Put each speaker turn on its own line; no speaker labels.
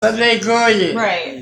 But they're good. Right.